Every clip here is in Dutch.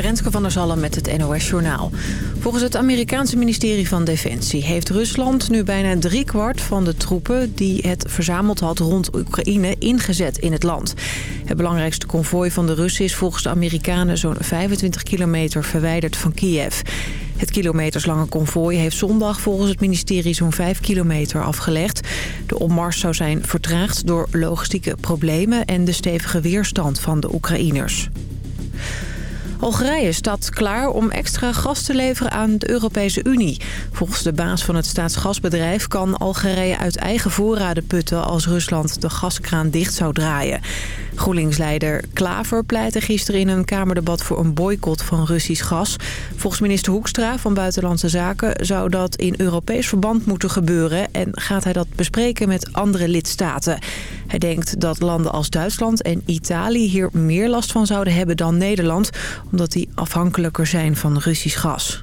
Renske van der Zallen met het NOS Journaal. Volgens het Amerikaanse ministerie van Defensie heeft Rusland nu bijna driekwart van de troepen die het verzameld had rond Oekraïne ingezet in het land. Het belangrijkste konvooi van de Russen is volgens de Amerikanen zo'n 25 kilometer verwijderd van Kiev. Het kilometerslange konvooi heeft zondag volgens het ministerie zo'n 5 kilometer afgelegd. De opmars zou zijn vertraagd door logistieke problemen en de stevige weerstand van de Oekraïners. Algerije staat klaar om extra gas te leveren aan de Europese Unie. Volgens de baas van het staatsgasbedrijf kan Algerije uit eigen voorraden putten... als Rusland de gaskraan dicht zou draaien. GroenLinks-leider Klaver pleitte gisteren in een Kamerdebat voor een boycott van Russisch gas. Volgens minister Hoekstra van Buitenlandse Zaken zou dat in Europees verband moeten gebeuren... en gaat hij dat bespreken met andere lidstaten. Hij denkt dat landen als Duitsland en Italië hier meer last van zouden hebben dan Nederland... omdat die afhankelijker zijn van Russisch gas.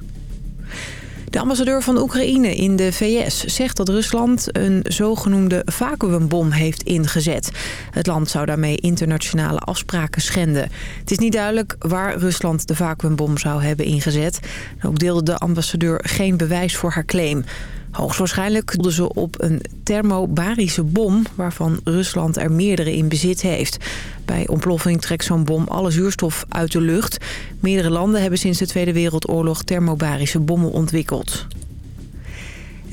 De ambassadeur van Oekraïne in de VS zegt dat Rusland een zogenoemde vacuümbom heeft ingezet. Het land zou daarmee internationale afspraken schenden. Het is niet duidelijk waar Rusland de vacuümbom zou hebben ingezet. Ook deelde de ambassadeur geen bewijs voor haar claim. Hoogstwaarschijnlijk doelden ze op een thermobarische bom... waarvan Rusland er meerdere in bezit heeft. Bij ontploffing trekt zo'n bom alle zuurstof uit de lucht. Meerdere landen hebben sinds de Tweede Wereldoorlog thermobarische bommen ontwikkeld.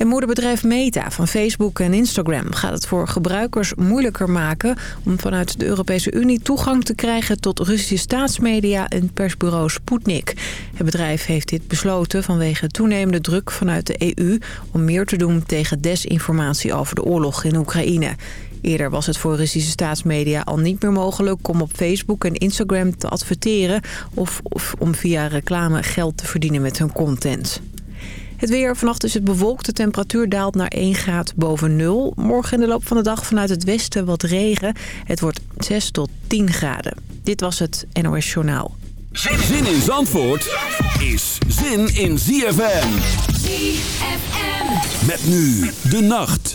En moederbedrijf Meta van Facebook en Instagram gaat het voor gebruikers moeilijker maken... om vanuit de Europese Unie toegang te krijgen tot Russische staatsmedia en persbureau Sputnik. Het bedrijf heeft dit besloten vanwege toenemende druk vanuit de EU... om meer te doen tegen desinformatie over de oorlog in Oekraïne. Eerder was het voor Russische staatsmedia al niet meer mogelijk om op Facebook en Instagram te adverteren... of om via reclame geld te verdienen met hun content. Het weer. Vannacht is het bewolkt. De temperatuur daalt naar 1 graad boven nul. Morgen in de loop van de dag vanuit het westen wat regen. Het wordt 6 tot 10 graden. Dit was het NOS Journaal. Zin in Zandvoort is zin in ZFM. ZFM. Met nu de nacht.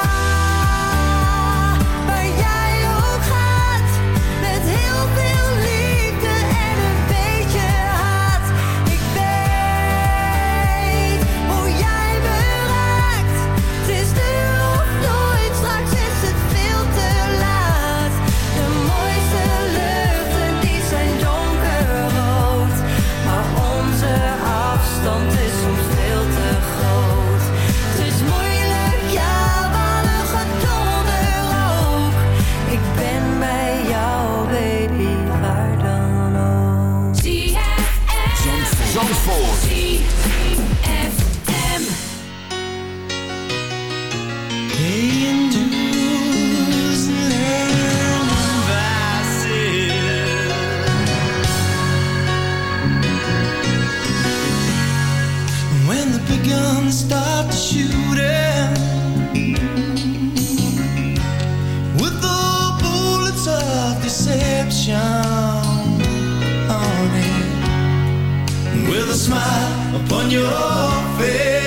attention on it. With a smile upon your face.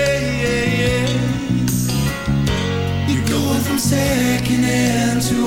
You're going from second hand to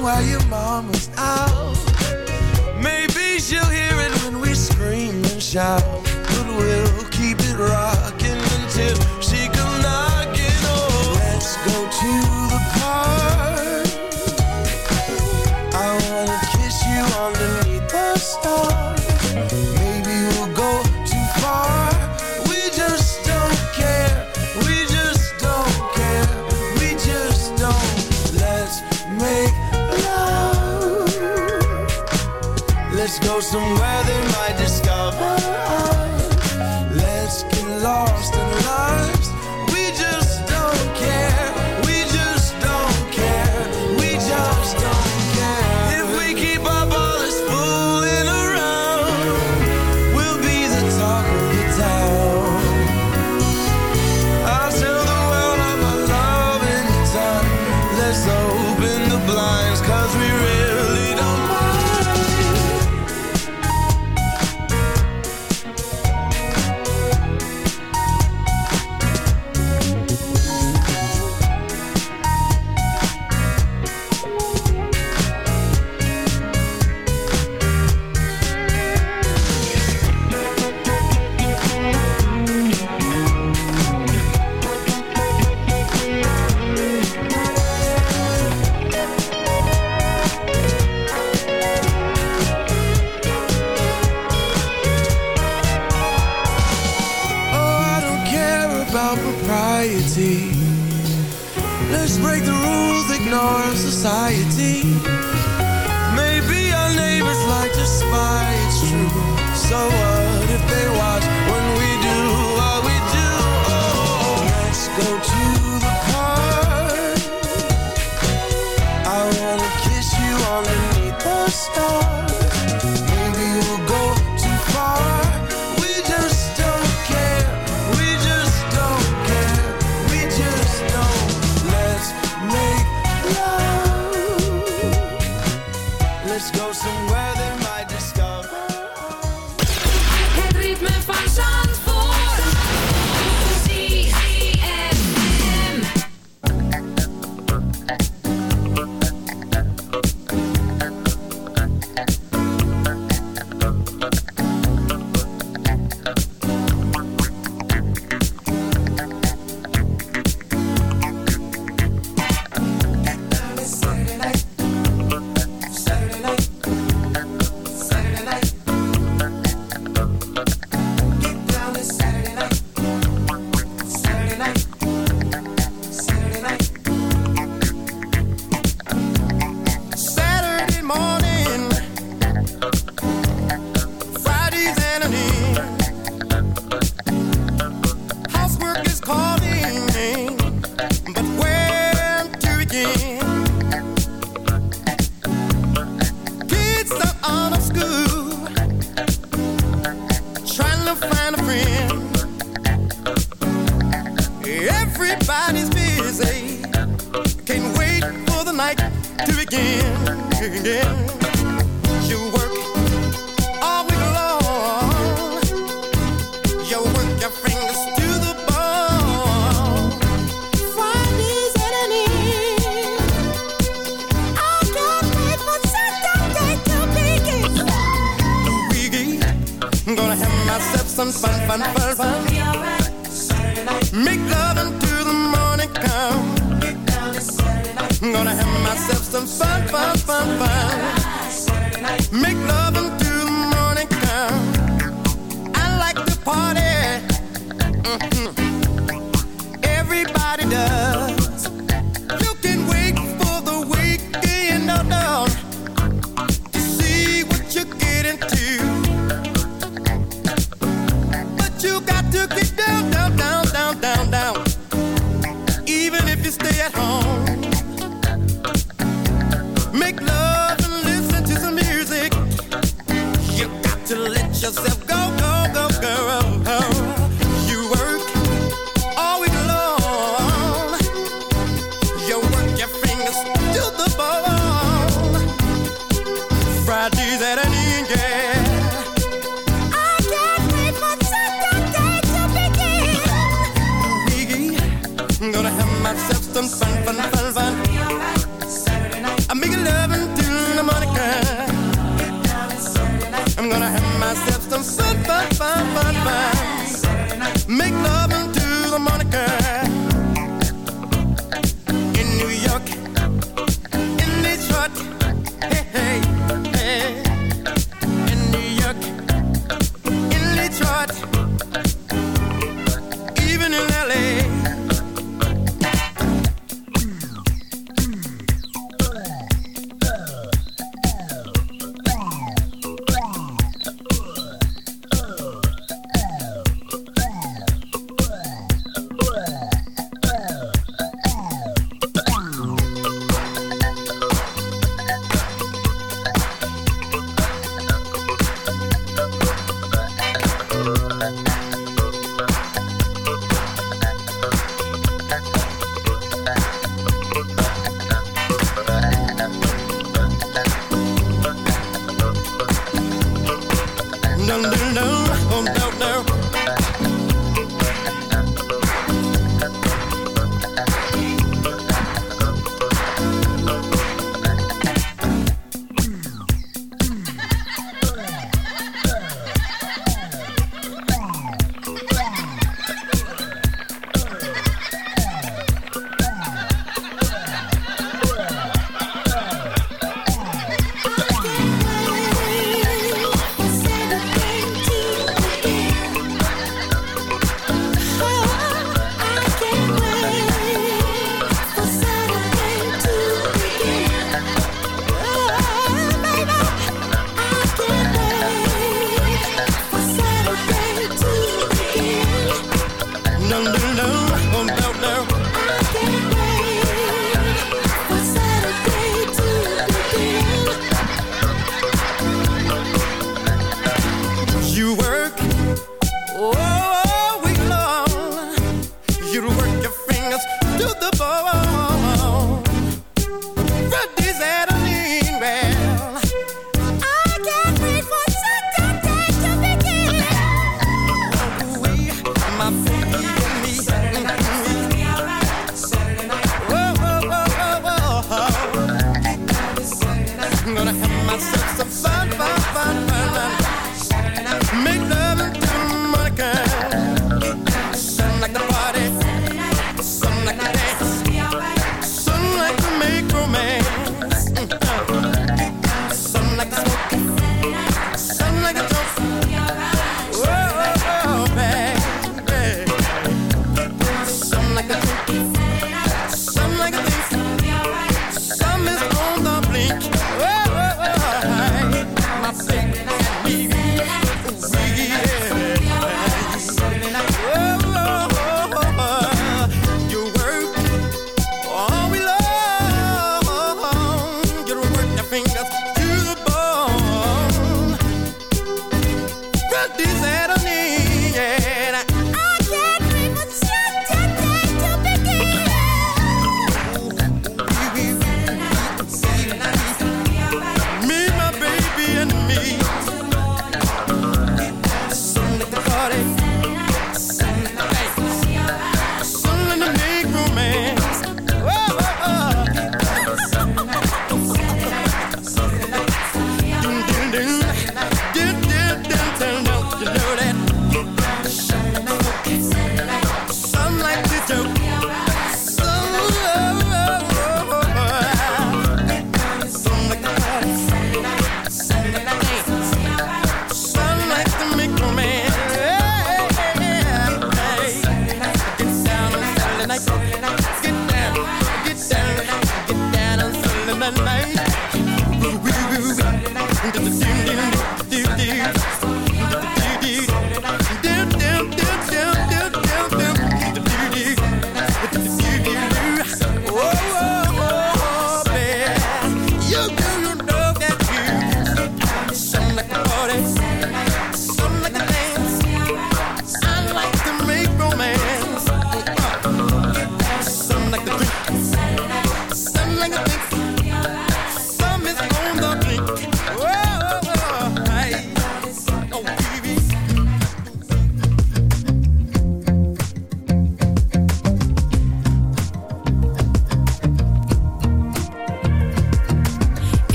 song while your mama's out. Maybe she'll hear it when we scream and shout. Fun, fun, fun, fun, fun. Make love